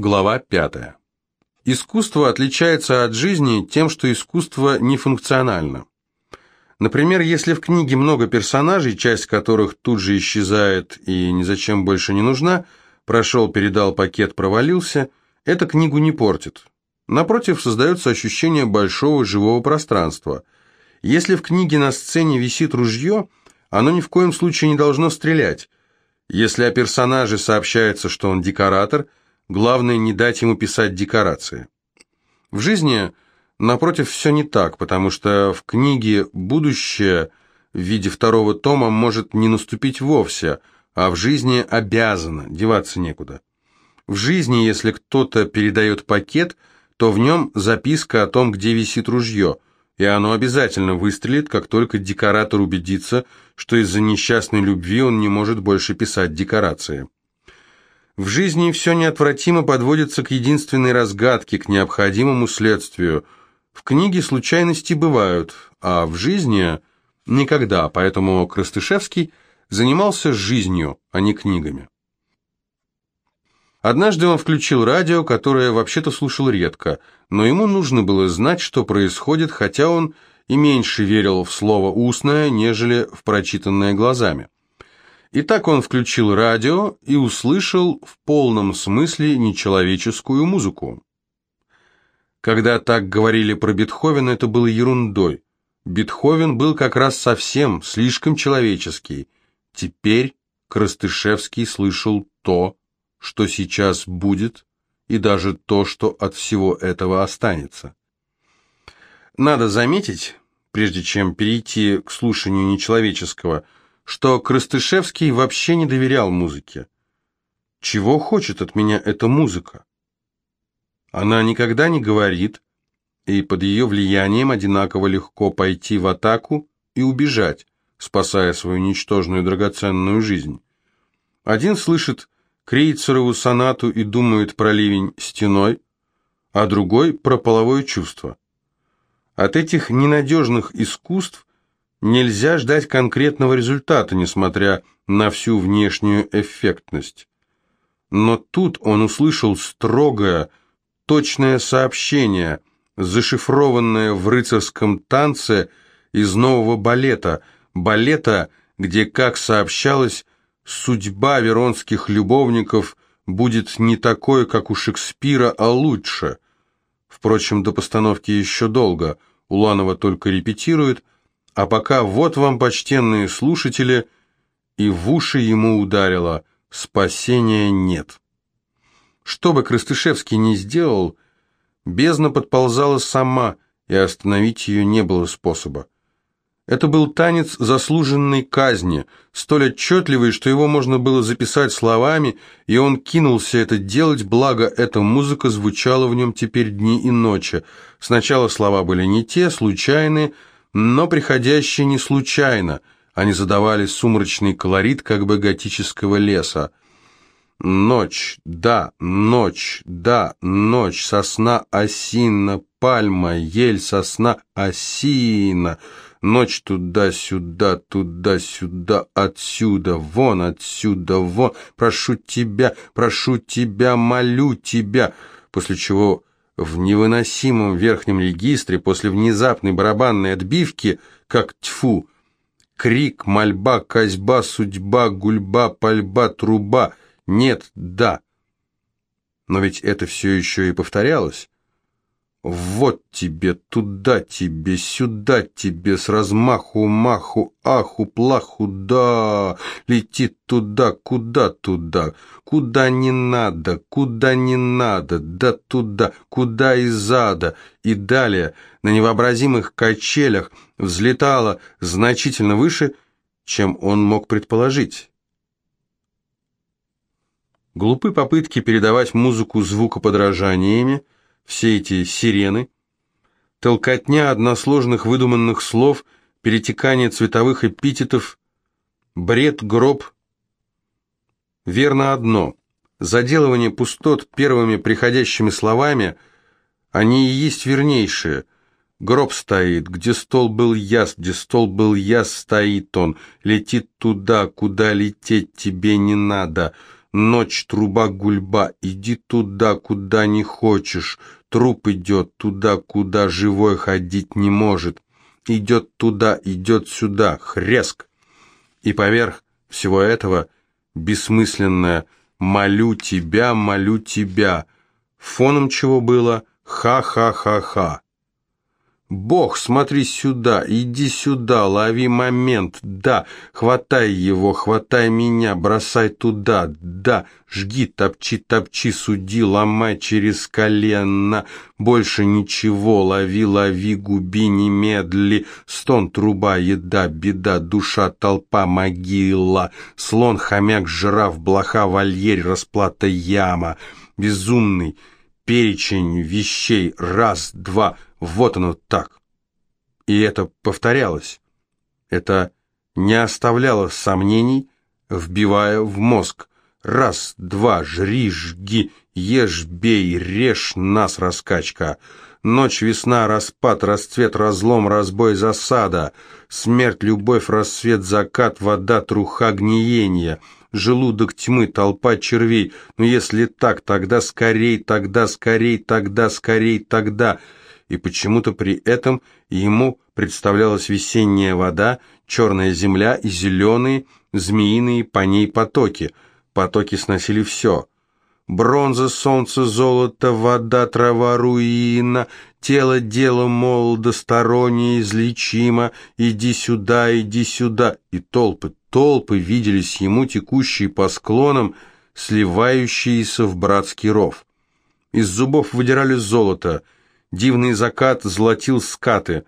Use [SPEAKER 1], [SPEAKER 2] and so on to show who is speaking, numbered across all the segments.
[SPEAKER 1] Глава 5. Искусство отличается от жизни тем, что искусство нефункционально. Например, если в книге много персонажей, часть которых тут же исчезает и ни зачем больше не нужна, прошел, передал пакет, провалился, это книгу не портит. Напротив, создается ощущение большого живого пространства. Если в книге на сцене висит ружье, оно ни в коем случае не должно стрелять. Если о персонаже сообщается, что он декоратор – Главное не дать ему писать декорации. В жизни, напротив, все не так, потому что в книге будущее в виде второго тома может не наступить вовсе, а в жизни обязано, деваться некуда. В жизни, если кто-то передает пакет, то в нем записка о том, где висит ружье, и оно обязательно выстрелит, как только декоратор убедится, что из-за несчастной любви он не может больше писать декорации. В жизни все неотвратимо подводится к единственной разгадке, к необходимому следствию. В книге случайности бывают, а в жизни никогда, поэтому Крастышевский занимался жизнью, а не книгами. Однажды он включил радио, которое вообще-то слушал редко, но ему нужно было знать, что происходит, хотя он и меньше верил в слово «устное», нежели в прочитанное глазами. И так он включил радио и услышал в полном смысле нечеловеческую музыку. Когда так говорили про Бетховена, это было ерундой. Бетховен был как раз совсем, слишком человеческий. Теперь Крастышевский слышал то, что сейчас будет, и даже то, что от всего этого останется. Надо заметить, прежде чем перейти к слушанию нечеловеческого – что Крыстышевский вообще не доверял музыке. Чего хочет от меня эта музыка? Она никогда не говорит, и под ее влиянием одинаково легко пойти в атаку и убежать, спасая свою ничтожную драгоценную жизнь. Один слышит Крейцерову сонату и думает про ливень стеной, а другой про половое чувство. От этих ненадежных искусств Нельзя ждать конкретного результата, несмотря на всю внешнюю эффектность. Но тут он услышал строгое, точное сообщение, зашифрованное в рыцарском танце из нового балета, балета, где, как сообщалось, судьба веронских любовников будет не такой, как у Шекспира, а лучше. Впрочем, до постановки еще долго, Уланова только репетирует, а пока вот вам, почтенные слушатели, и в уши ему ударило «Спасения нет». Что бы Крыстышевский ни сделал, бездна подползала сама, и остановить ее не было способа. Это был танец заслуженной казни, столь отчетливый, что его можно было записать словами, и он кинулся это делать, благо эта музыка звучала в нем теперь дни и ночи. Сначала слова были не те, случайные, но приходящие не случайно, они задавали сумрачный колорит как бы готического леса. Ночь, да, ночь, да, ночь, сосна, осина, пальма, ель, сосна, осина, ночь туда-сюда, туда-сюда, отсюда, вон, отсюда, вон, прошу тебя, прошу тебя, молю тебя, после чего в невыносимом верхнем регистре после внезапной барабанной отбивки, как тьфу, крик, мольба, козьба, судьба, гульба, пальба, труба, нет, да. Но ведь это все еще и повторялось. Вот тебе, туда тебе, сюда тебе, с размаху, маху, аху, плаху, да, летит туда, куда туда, куда не надо, куда не надо, да туда, куда из ада, и далее на невообразимых качелях взлетала значительно выше, чем он мог предположить. Глупы попытки передавать музыку звукоподражаниями, все эти сирены, толкотня односложных выдуманных слов, перетекание цветовых эпитетов, бред, гроб. Верно одно. Заделывание пустот первыми приходящими словами, они и есть вернейшие. Гроб стоит, где стол был яс, где стол был яс, стоит он, летит туда, куда лететь тебе не надо. Ночь, труба, гульба, иди туда, куда не хочешь. Труп идет туда, куда живой ходить не может. Идет туда, идет сюда, хреск. И поверх всего этого бессмысленное «молю тебя, молю тебя», фоном чего было «ха-ха-ха-ха». «Бог, смотри сюда, иди сюда, лови момент, да, хватай его, хватай меня, бросай туда, да, жги, топчи, топчи, суди, ломай через колено, больше ничего, лови, лови, губи, немедли, стон, труба, еда, беда, душа, толпа, могила, слон, хомяк, жираф, блоха, вольерь, расплата, яма, безумный, перечень вещей, раз, два, вот оно так. И это повторялось. Это не оставляло сомнений, вбивая в мозг. Раз, два, жри, жги, ешь, бей, режь нас, раскачка. Ночь, весна, распад, расцвет, разлом, разбой, засада. Смерть, любовь, рассвет, закат, вода, труха, гниение. Желудок тьмы, толпа червей. Но если так, тогда скорей, тогда скорей, тогда скорей, тогда и почему-то при этом ему представлялась весенняя вода, черная земля и зеленые, змеиные по ней потоки. Потоки сносили все. Бронза, солнце, золото, вода, трава, руина, тело, дело, молодо, стороннее, излечимо, иди сюда, иди сюда. И толпы, толпы виделись ему, текущие по склонам, сливающиеся в братский ров. Из зубов выдирали золото — Дивный закат золотил скаты.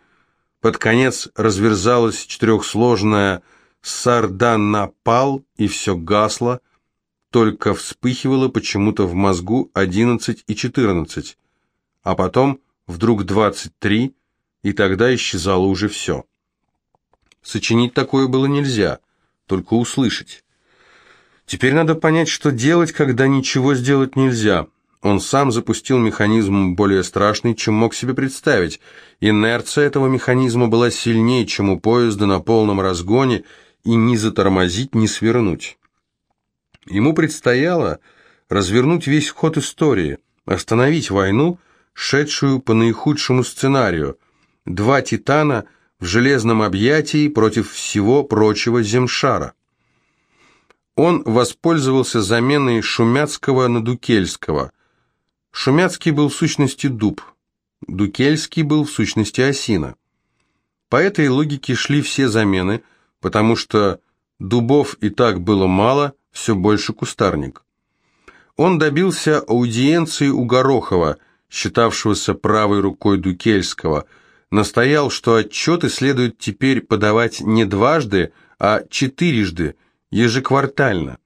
[SPEAKER 1] Под конец разверзалась четырехсложная «Сардан напал», и все гасло, только вспыхивало почему-то в мозгу одиннадцать и четырнадцать, а потом вдруг двадцать три, и тогда исчезало уже все. Сочинить такое было нельзя, только услышать. Теперь надо понять, что делать, когда ничего сделать нельзя – он сам запустил механизм более страшный, чем мог себе представить. Инерция этого механизма была сильнее, чем у поезда на полном разгоне, и ни затормозить, ни свернуть. Ему предстояло развернуть весь ход истории, остановить войну, шедшую по наихудшему сценарию. Два «Титана» в железном объятии против всего прочего земшара. Он воспользовался заменой Шумяцкого на Дукельского – Шумяцкий был в сущности дуб, Дукельский был в сущности осина. По этой логике шли все замены, потому что дубов и так было мало, все больше кустарник. Он добился аудиенции у Горохова, считавшегося правой рукой Дукельского, настоял, что отчеты следует теперь подавать не дважды, а четырежды, ежеквартально.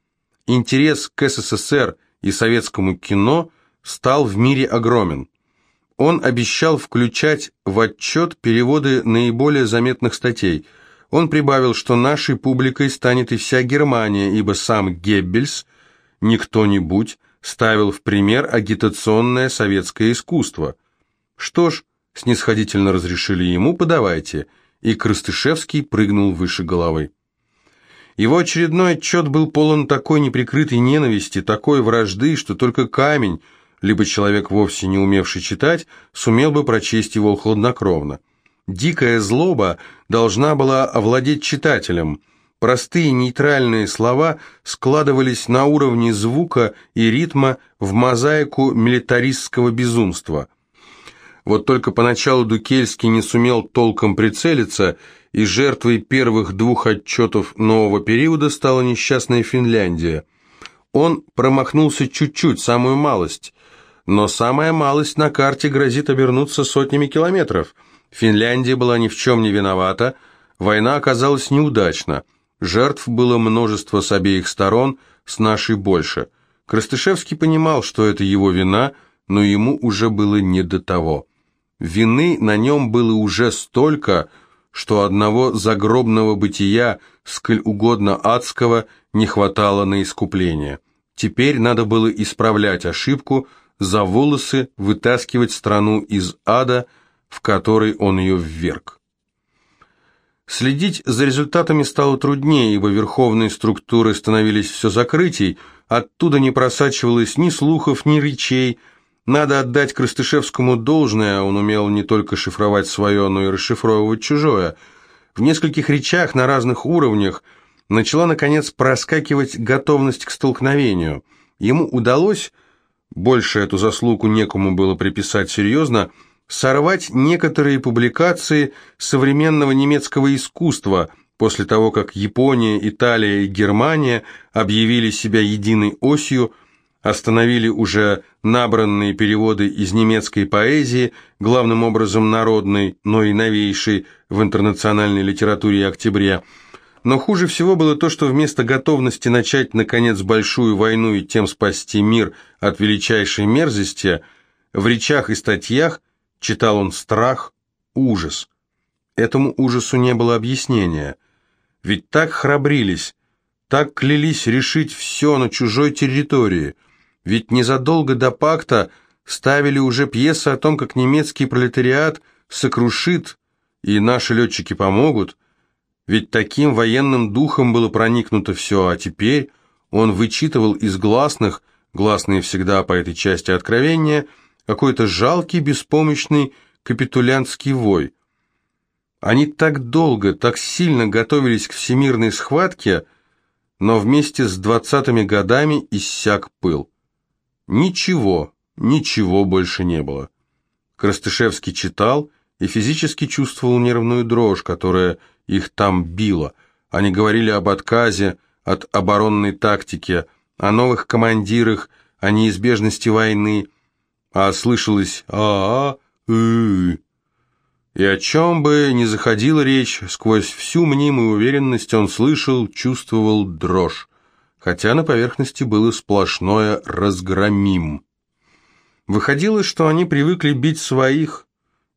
[SPEAKER 1] Интерес к СССР и советскому кино – стал в мире огромен. Он обещал включать в отчет переводы наиболее заметных статей. Он прибавил, что нашей публикой станет и вся Германия, ибо сам Геббельс, не кто-нибудь, ставил в пример агитационное советское искусство. Что ж, снисходительно разрешили ему, подавайте, и Крыстышевский прыгнул выше головы. Его очередной отчет был полон такой неприкрытой ненависти, такой вражды, что только камень – либо человек, вовсе не умевший читать, сумел бы прочесть его хладнокровно. Дикая злоба должна была овладеть читателем. Простые нейтральные слова складывались на уровне звука и ритма в мозаику милитаристского безумства. Вот только поначалу Дукельский не сумел толком прицелиться, и жертвой первых двух отчетов нового периода стала несчастная Финляндия. Он промахнулся чуть-чуть, самую малость – но самая малость на карте грозит обернуться сотнями километров. Финляндия была ни в чем не виновата, война оказалась неудачна, жертв было множество с обеих сторон, с нашей больше. Крастышевский понимал, что это его вина, но ему уже было не до того. Вины на нем было уже столько, что одного загробного бытия, сколь угодно адского, не хватало на искупление. Теперь надо было исправлять ошибку – за волосы вытаскивать страну из ада, в который он ее вверг. Следить за результатами стало труднее, ибо верховные структуры становились все закрытий, оттуда не просачивалось ни слухов, ни речей. Надо отдать Крастышевскому должное, он умел не только шифровать свое, но и расшифровывать чужое. В нескольких речах на разных уровнях начала, наконец, проскакивать готовность к столкновению. Ему удалось, больше эту заслугу некому было приписать серьезно, сорвать некоторые публикации современного немецкого искусства после того, как Япония, Италия и Германия объявили себя единой осью, остановили уже набранные переводы из немецкой поэзии, главным образом народной, но и новейшей в интернациональной литературе и октябре. Но хуже всего было то, что вместо готовности начать, наконец, большую войну и тем спасти мир от величайшей мерзости, в речах и статьях – Читал он страх, ужас. Этому ужасу не было объяснения. Ведь так храбрились, так клялись решить все на чужой территории. Ведь незадолго до пакта ставили уже пьесы о том, как немецкий пролетариат сокрушит, и наши летчики помогут. Ведь таким военным духом было проникнуто все, а теперь он вычитывал из гласных, гласные всегда по этой части откровения – какой-то жалкий, беспомощный капитулянский вой. Они так долго, так сильно готовились к всемирной схватке, но вместе с двадцатыми годами иссяк пыл. Ничего, ничего больше не было. Крастышевский читал и физически чувствовал нервную дрожь, которая их там била. Они говорили об отказе от оборонной тактики, о новых командирах, о неизбежности войны, а слышалось а а ы И о чем бы ни заходила речь, сквозь всю мнимую уверенность он слышал, чувствовал дрожь, хотя на поверхности было сплошное «разгромим». Выходило, что они привыкли бить своих,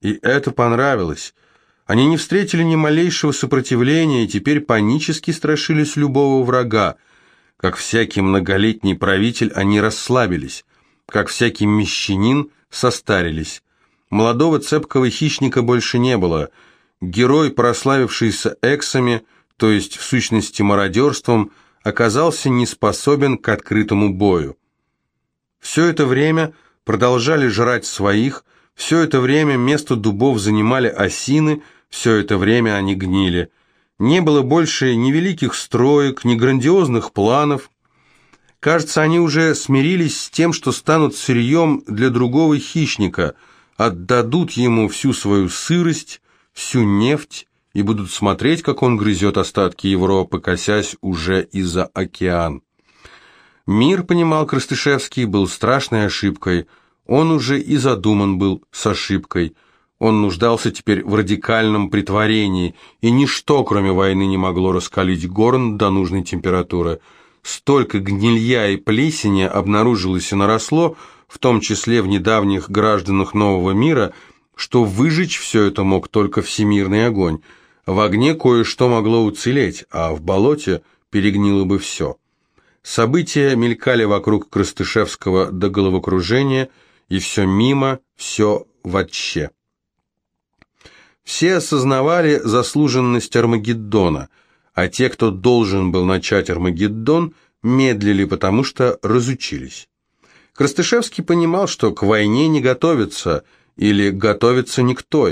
[SPEAKER 1] и это понравилось. Они не встретили ни малейшего сопротивления и теперь панически страшились любого врага. Как всякий многолетний правитель, они расслабились как всякий мещанин, состарились. Молодого цепкого хищника больше не было. Герой, прославившийся эксами, то есть в сущности мародерством, оказался не способен к открытому бою. Все это время продолжали жрать своих, все это время место дубов занимали осины, все это время они гнили. Не было больше ни великих строек, ни грандиозных планов, Кажется, они уже смирились с тем, что станут сырьем для другого хищника, отдадут ему всю свою сырость, всю нефть и будут смотреть, как он грызет остатки Европы, косясь уже и за океан. Мир, понимал Крастышевский, был страшной ошибкой. Он уже и задуман был с ошибкой. Он нуждался теперь в радикальном притворении, и ничто, кроме войны, не могло раскалить горн до нужной температуры – Столько гнилья и плесени обнаружилось и наросло, в том числе в недавних гражданах нового мира, что выжечь все это мог только всемирный огонь. В огне кое-что могло уцелеть, а в болоте перегнило бы все. События мелькали вокруг Крастышевского до головокружения, и все мимо, все вообще. Все осознавали заслуженность Армагеддона – а те, кто должен был начать Армагеддон, медлили, потому что разучились. Крастышевский понимал, что к войне не готовится, или готовится никто.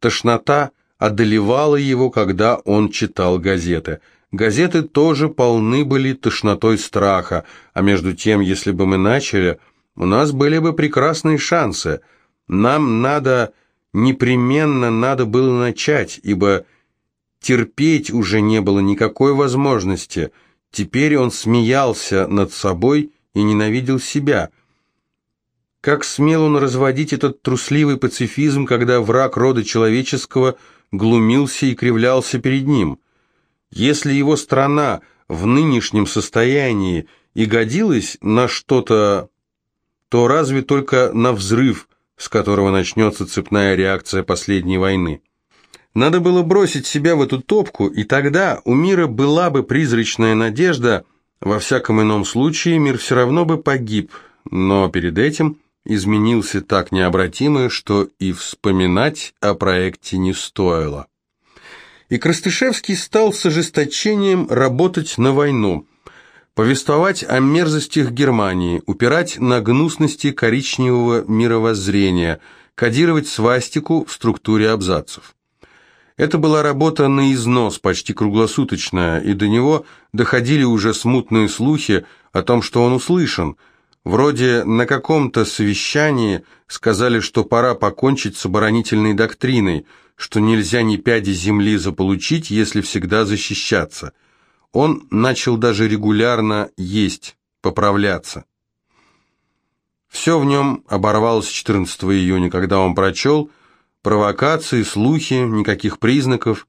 [SPEAKER 1] Тошнота одолевала его, когда он читал газеты. Газеты тоже полны были тошнотой страха, а между тем, если бы мы начали, у нас были бы прекрасные шансы. Нам надо, непременно надо было начать, ибо Терпеть уже не было никакой возможности. Теперь он смеялся над собой и ненавидел себя. Как смел он разводить этот трусливый пацифизм, когда враг рода человеческого глумился и кривлялся перед ним? Если его страна в нынешнем состоянии и годилась на что-то, то разве только на взрыв, с которого начнется цепная реакция последней войны. Надо было бросить себя в эту топку, и тогда у мира была бы призрачная надежда, во всяком ином случае мир все равно бы погиб, но перед этим изменился так необратимо, что и вспоминать о проекте не стоило. И Крастышевский стал с ожесточением работать на войну, повествовать о мерзостях Германии, упирать на гнусности коричневого мировоззрения, кодировать свастику в структуре абзацев. Это была работа на износ, почти круглосуточная, и до него доходили уже смутные слухи о том, что он услышан. Вроде на каком-то совещании сказали, что пора покончить с оборонительной доктриной, что нельзя ни пяди земли заполучить, если всегда защищаться. Он начал даже регулярно есть, поправляться. Все в нем оборвалось 14 июня, когда он прочел – Провокации, слухи, никаких признаков.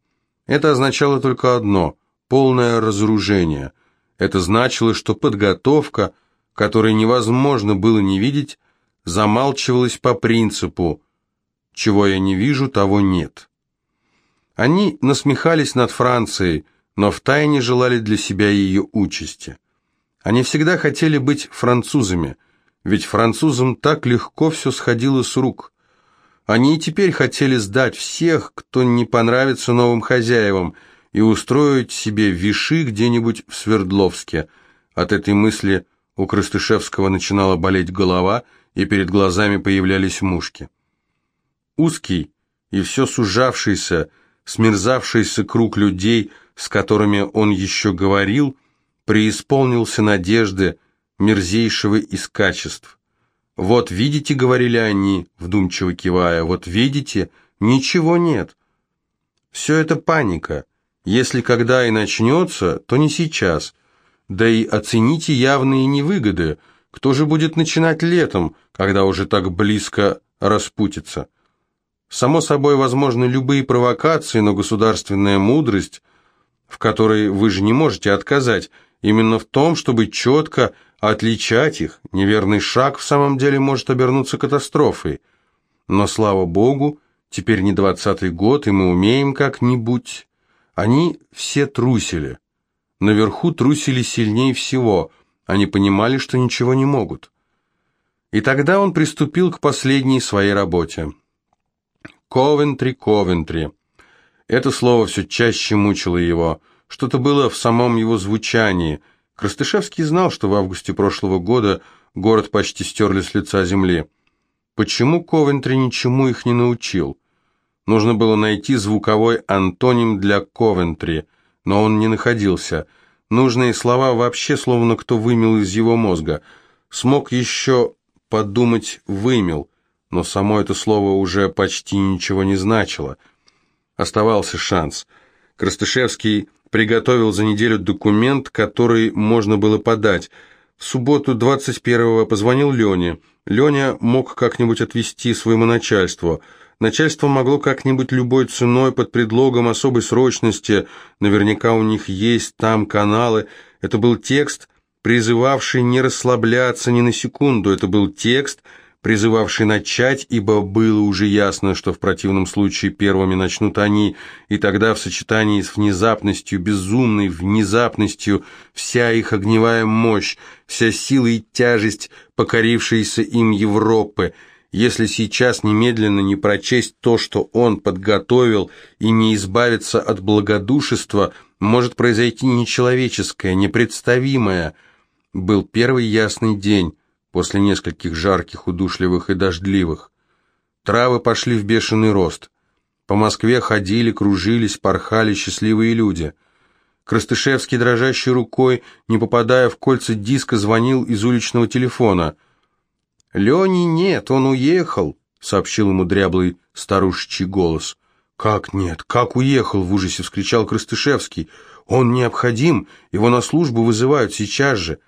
[SPEAKER 1] Это означало только одно – полное разоружение. Это значило, что подготовка, которой невозможно было не видеть, замалчивалась по принципу «чего я не вижу, того нет». Они насмехались над Францией, но втайне желали для себя ее участи. Они всегда хотели быть французами, ведь французам так легко все сходило с рук. Они и теперь хотели сдать всех, кто не понравится новым хозяевам, и устроить себе виши где-нибудь в Свердловске. От этой мысли у Крыстышевского начинала болеть голова, и перед глазами появлялись мушки. Узкий и все сужавшийся, смерзавшийся круг людей, с которыми он еще говорил, преисполнился надежды мерзейшего из качеств. «Вот видите», — говорили они, вдумчиво кивая, «вот видите, ничего нет». Все это паника. Если когда и начнется, то не сейчас. Да и оцените явные невыгоды. Кто же будет начинать летом, когда уже так близко распутится? Само собой, возможны любые провокации, но государственная мудрость, в которой вы же не можете отказать, именно в том, чтобы четко Отличать их, неверный шаг в самом деле может обернуться катастрофой. Но, слава богу, теперь не двадцатый год, и мы умеем как-нибудь. Они все трусили. Наверху трусили сильнее всего. Они понимали, что ничего не могут. И тогда он приступил к последней своей работе. Ковентри, Ковентри. Это слово все чаще мучило его. Что-то было в самом его звучании – Крастышевский знал, что в августе прошлого года город почти стерли с лица земли. Почему Ковентри ничему их не научил? Нужно было найти звуковой антоним для Ковентри, но он не находился. Нужные слова вообще словно кто вымел из его мозга. Смог еще подумать «вымел», но само это слово уже почти ничего не значило. Оставался шанс. Крастышевский приготовил за неделю документ, который можно было подать. В субботу 21-го позвонил Лене. Леня мог как-нибудь отвести своему начальству. Начальство могло как-нибудь любой ценой под предлогом особой срочности, наверняка у них есть там каналы. Это был текст, призывавший не расслабляться ни на секунду. Это был текст, призывавший начать, ибо было уже ясно, что в противном случае первыми начнут они, и тогда в сочетании с внезапностью, безумной внезапностью, вся их огневая мощь, вся сила и тяжесть покорившейся им Европы, если сейчас немедленно не прочесть то, что он подготовил, и не избавиться от благодушества, может произойти нечеловеческое, непредставимое. Был первый ясный день, после нескольких жарких, удушливых и дождливых. Травы пошли в бешеный рост. По Москве ходили, кружились, порхали счастливые люди. Крастышевский, дрожащей рукой, не попадая в кольца диска, звонил из уличного телефона. «Лени нет, он уехал», — сообщил ему дряблый старушечий голос. «Как нет? Как уехал?» — в ужасе вскричал Крастышевский. «Он необходим, его на службу вызывают сейчас же».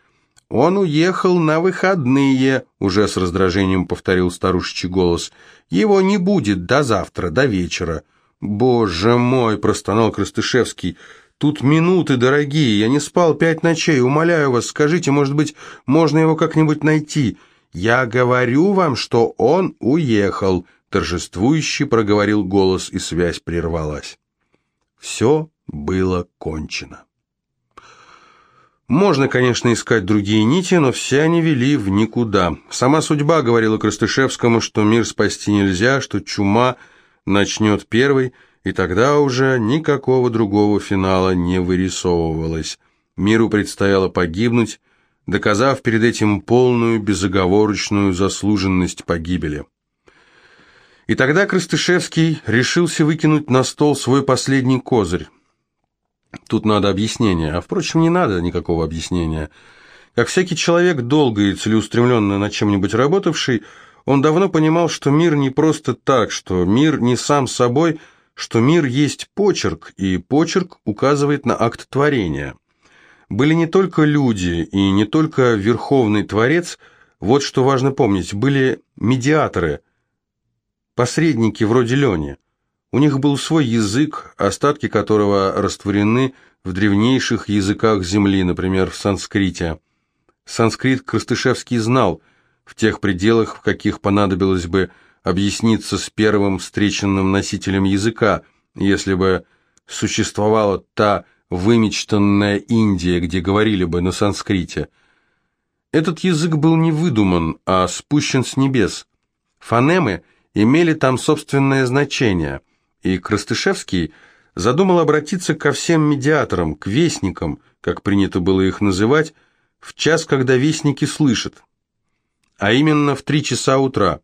[SPEAKER 1] «Он уехал на выходные», — уже с раздражением повторил старушечий голос. «Его не будет до завтра, до вечера». «Боже мой!» — простонал Крастышевский. «Тут минуты, дорогие, я не спал пять ночей, умоляю вас, скажите, может быть, можно его как-нибудь найти?» «Я говорю вам, что он уехал», — торжествующе проговорил голос, и связь прервалась. Все было кончено. Можно, конечно, искать другие нити, но все они вели в никуда. Сама судьба говорила Крастышевскому, что мир спасти нельзя, что чума начнет первой, и тогда уже никакого другого финала не вырисовывалось. Миру предстояло погибнуть, доказав перед этим полную безоговорочную заслуженность погибели. И тогда Крастышевский решился выкинуть на стол свой последний козырь. Тут надо объяснение, а впрочем, не надо никакого объяснения. Как всякий человек, долго и целеустремленно над чем-нибудь работавший, он давно понимал, что мир не просто так, что мир не сам собой, что мир есть почерк, и почерк указывает на акт творения. Были не только люди и не только Верховный Творец, вот что важно помнить, были медиаторы, посредники вроде Лени. У них был свой язык, остатки которого растворены в древнейших языках Земли, например, в санскрите. Санскрит Крастышевский знал в тех пределах, в каких понадобилось бы объясниться с первым встреченным носителем языка, если бы существовала та вымечтанная Индия, где говорили бы на санскрите. Этот язык был не выдуман, а спущен с небес. Фонемы имели там собственное значение, и Крастышевский задумал обратиться ко всем медиаторам, к вестникам, как принято было их называть, в час, когда вестники слышат, а именно в три часа утра.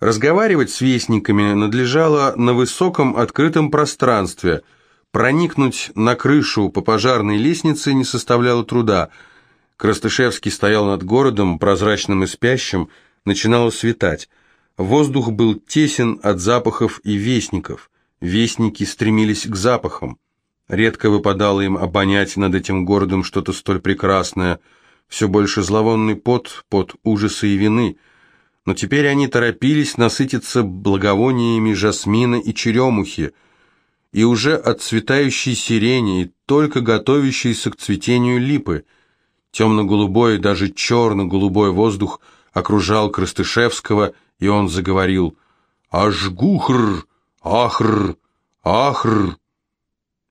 [SPEAKER 1] Разговаривать с вестниками надлежало на высоком открытом пространстве – Проникнуть на крышу по пожарной лестнице не составляло труда. Крастышевский стоял над городом, прозрачным и спящим, начинало светать. Воздух был тесен от запахов и вестников. Вестники стремились к запахам. Редко выпадало им обонять над этим городом что-то столь прекрасное. Все больше зловонный пот, пот ужаса и вины. Но теперь они торопились насытиться благовониями жасмина и черемухи – и уже отцветающей сирени, и только готовящейся к цветению липы. Темно-голубой, даже черно-голубой воздух окружал Крастышевского, и он заговорил «Ажгухр! Ахр! Ахр!»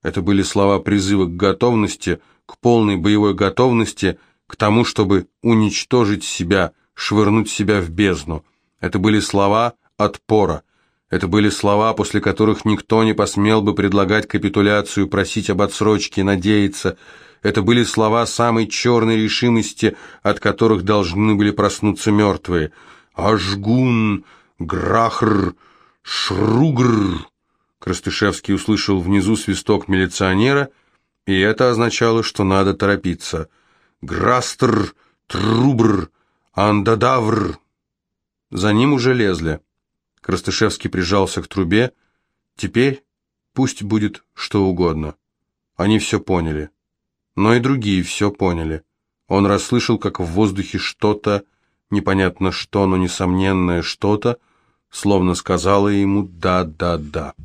[SPEAKER 1] Это были слова призыва к готовности, к полной боевой готовности, к тому, чтобы уничтожить себя, швырнуть себя в бездну. Это были слова отпора. Это были слова, после которых никто не посмел бы предлагать капитуляцию, просить об отсрочке, надеяться. Это были слова самой черной решимости, от которых должны были проснуться мертвые. «Ажгун! Грахр! Шругр!» Крастышевский услышал внизу свисток милиционера, и это означало, что надо торопиться. «Грастр! Трубр! Андадавр!» За ним уже лезли. Крастышевский прижался к трубе. Теперь пусть будет что угодно. Они все поняли. Но и другие все поняли. Он расслышал, как в воздухе что-то, непонятно что, но несомненное что-то, словно сказала ему «да-да-да».